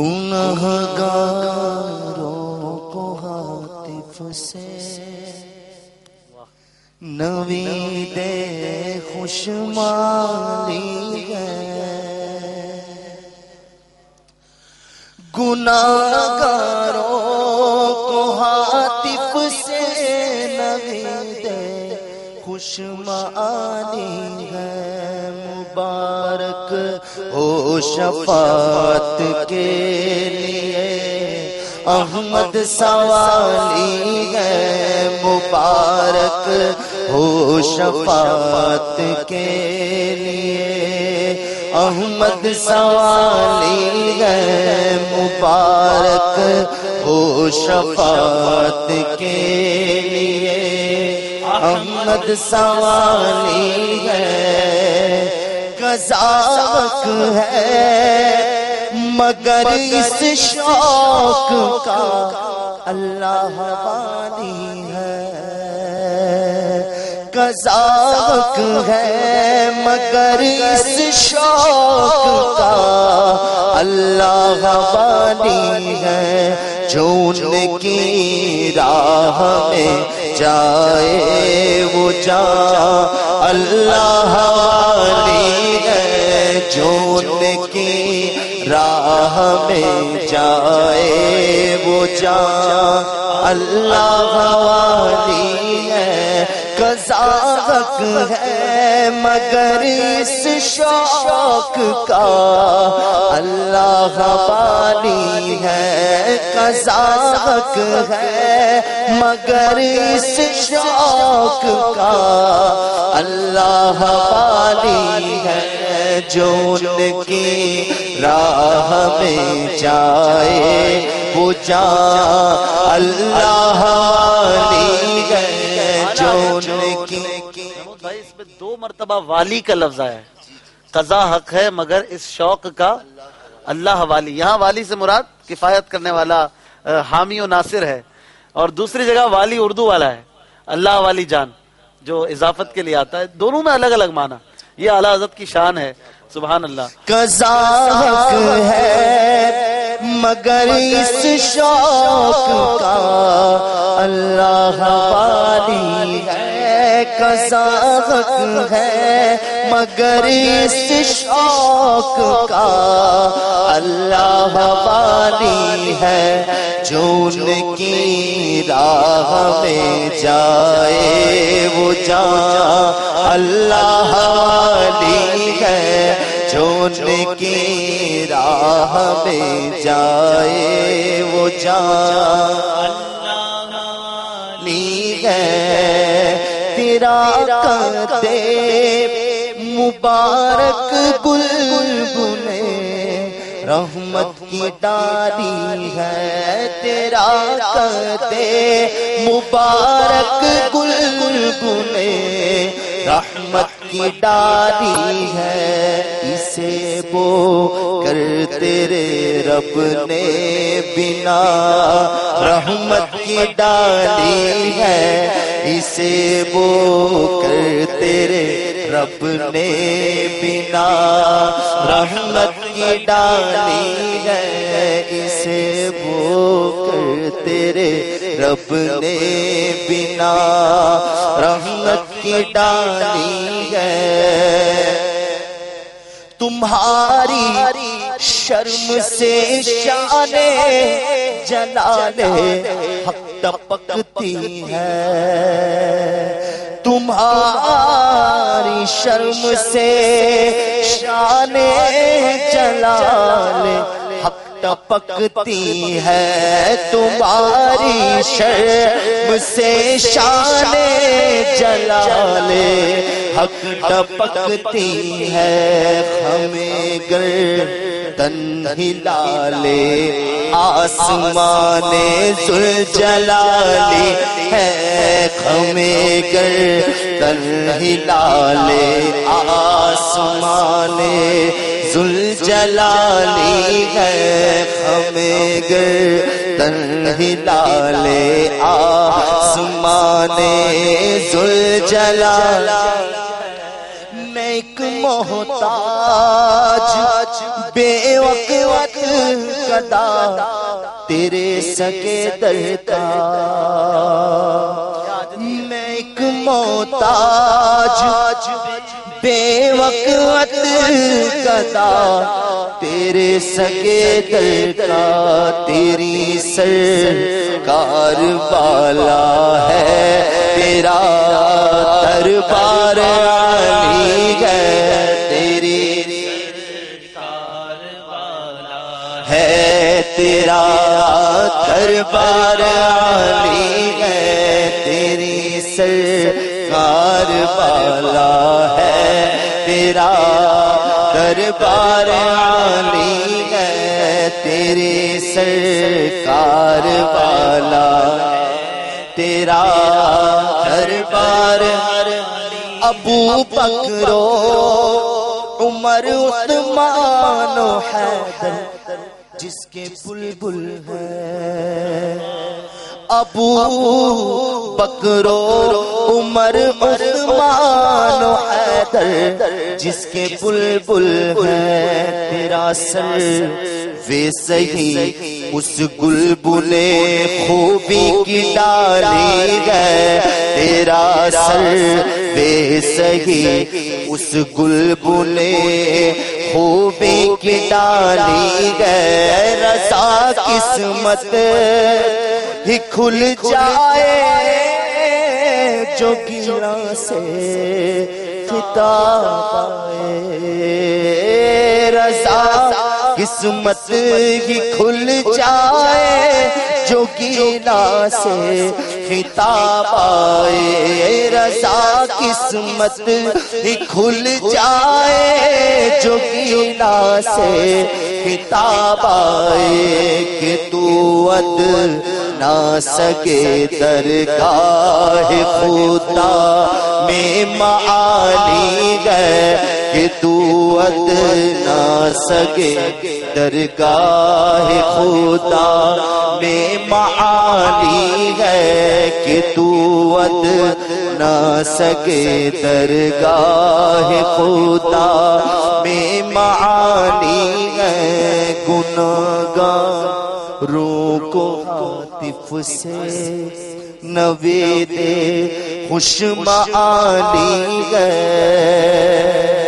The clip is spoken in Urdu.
گناہ گاروں کو حاطف سے نوید خوش مالی ہے۔ گناہ گاروں کو حاطف سے نوید خوش مالی ہے۔ ہو شفاعت کے لیے احمد سوالی ہے، مبارک ہو شفاعت کے لیے۔ احمد سوالی ہے، مبارک ہو شفاعت کے لیے۔ احمد سوالی ہے قزاق ہے مگر اس شوق کا اللہ والی ہے۔ کذاق ہے مگر اس شوق کا اللہ والی ہے۔ جو ان کی راہ میں جائے وہ جا اللہ جو ان کی راہ میں جائے وہ جا اللہ والی ہے کزاق ہے، مگر اس شوق کا اللہ والی ہے کزاق ہے، مگر اس شوق کا اللہ والی جو ان کی راہ میں جائے، وہ جا اللہ والی ہے جو ان کی۔ اس میں دو مرتبہ والی کا لفظ آیا ہے۔ قضا حق ہے، مگر اس شوق کا اللہ والی۔ یہاں والی سے مراد کفایت کرنے والا حامی و ناصر ہے۔ اور دوسری جگہ والی اردو والا ہے، اللہ والی جان، جو اضافت کے لیے آتا ہے۔ دونوں میں الگ الگ معنی۔ یہ اعلیٰ حضرت کی شان ہے۔ سبحان اللہ۔ قزاق ہے، مگر اس شوق کا اللہ والی ہے۔ قزاق ہے، مگر اس شوق کا اللہ والی ہے۔ جو ان کی راہ میں جائے، وہ جا اللہ ہے جو ان کی راہ میں جائے وہ جا لی ہے۔ تیرا کرتے مبارک گل بنے رحمت کی ڈالی ہے۔ تیرا کرتے مبارک گل بنے رحمت کی ڈالی ہے، اسے بو کر تیرے رب نے بنا۔ رحمت کی ڈالی ہے، اسے بو کر تیرے رب نے بنا۔ رحمت کی ڈالی ہے، اسے بو کر تیرے رب نے بنا۔ ڈالی ہے۔ تمہاری شرم سے شان جلال حق ٹپکتی ہے۔ تمہاری شرم سے شان جلال حق ٹپکتی ہے۔ تمہاری شرم سے شان جلال حق ٹپکتی ہے ہمیں گر تن ہلالے آسمان زل جلالی ہے ہمیں گر تن ہلالے آسمان زل جلالی ہے ہمیں گر تن ہلالے آسمان زل جلالی میں ایک محتاج بے وقت کدا تیرے سگے در کا میں ایک موتاج بے وقت کدا تیرے سگے در کا تیری سرکار والا ہے تیرا دربار دربار علی ہے، تیری سرکار والا ہے، تیرا دربار علی ہے، تیری سرکار والا تیرا دربار ابو بکرو عمر عثمان و حیدر جس کے بلبل ہے۔ ابو بکرو عمر، عثمان و حیدر، جس کے بلبل ہے۔ تیرا سر وے سہی اس گل بلے خوبی کی ڈالی ہے۔ تیرا سر وے سہی اس گل بلے خوبی کی ڈالی ہے رسا قسمت ہی کھل جائے، جو گلا سے خطاب آئے رضا قسمت ہی کھل جائے، جو گیلا سے خطاب آئے رضا قسمت ہی کھل جائے؟ جو گیلا سے خطاب آئے کہ تو عدل نہ سکے درگاہ خدا میں معالی گئے کہ تو نہ سکے درگاہ خدا میں معالی ہے کہ تو نہ سکے درگاہ خدا میں معالی ہے گنگاہ رو کو عاطف سے نوے دے خوش معانی گئے